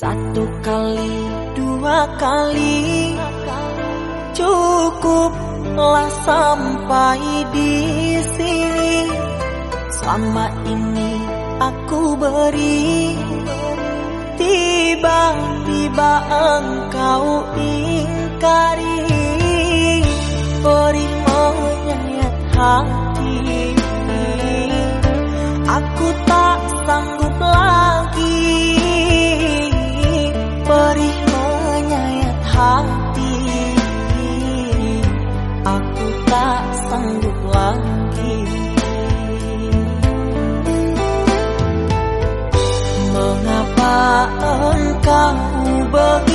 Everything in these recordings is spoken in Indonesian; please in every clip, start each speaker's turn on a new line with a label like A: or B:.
A: Satu kali, dua kali Cukuplah sampai di sini. Selama ini aku beri Tiba-tiba engkau ingkari. above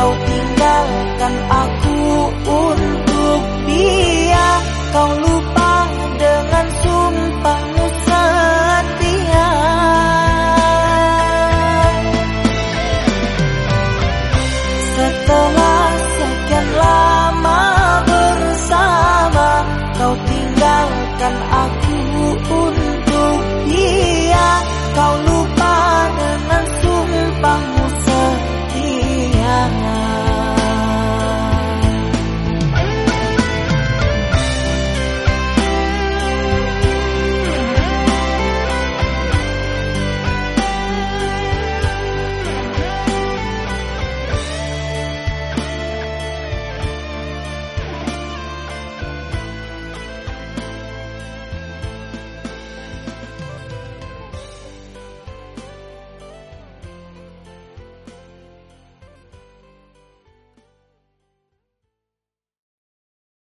A: Kau tinggalkan aku untuk dia. Kau lupa dengan sumpahmu setia. Setelah sekian lama bersama Kau tinggalkan aku untuk dia. Kau lupa